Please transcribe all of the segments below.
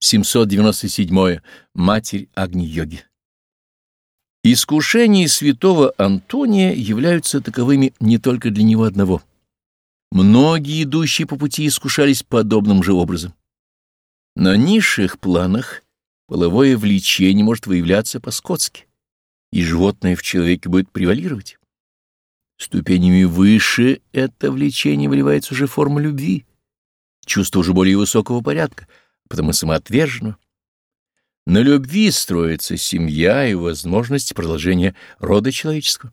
797. Матерь Агни-йоги. Искушения святого Антония являются таковыми не только для него одного. Многие, идущие по пути, искушались подобным же образом. На низших планах половое влечение может выявляться по-скотски, и животное в человеке будет превалировать. Ступенями выше это влечение выливается уже форма любви, чувство уже более высокого порядка — потому самоотверженно. На любви строится семья и возможность продолжения рода человеческого.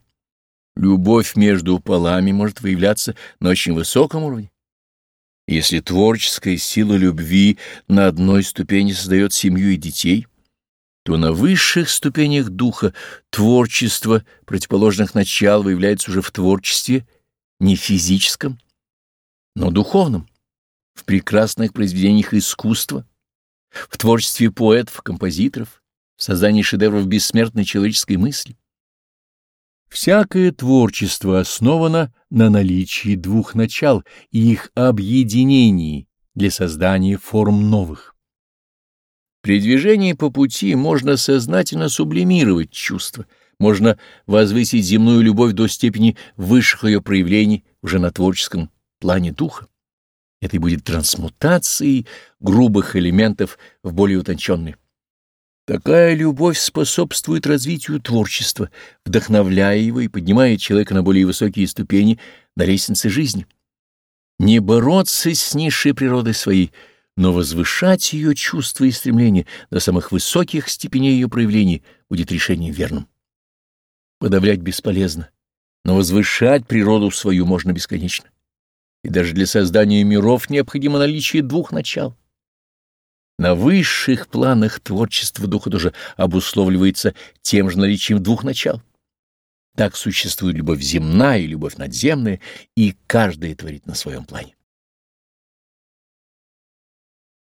Любовь между полами может выявляться на очень высоком уровне. Если творческая сила любви на одной ступени создает семью и детей, то на высших ступенях духа творчество противоположных начал выявляется уже в творчестве не физическом, но духовном в прекрасных произведениях искусства, в творчестве поэтов, композиторов, в создании шедевров бессмертной человеческой мысли. Всякое творчество основано на наличии двух начал и их объединении для создания форм новых. При движении по пути можно сознательно сублимировать чувства, можно возвысить земную любовь до степени высших ее проявлений уже на творческом плане духа. Это и будет трансмутацией грубых элементов в более утонченные. Такая любовь способствует развитию творчества, вдохновляя его и поднимая человека на более высокие ступени на лестнице жизни. Не бороться с низшей природой своей, но возвышать ее чувства и стремления до самых высоких степеней ее проявлений будет решением верным. Подавлять бесполезно, но возвышать природу свою можно бесконечно и даже для создания миров необходимо наличие двух начал. На высших планах творчества духа тоже обусловливается тем же наличием двух начал. Так существует любовь земная и любовь надземная, и каждая творит на своем плане.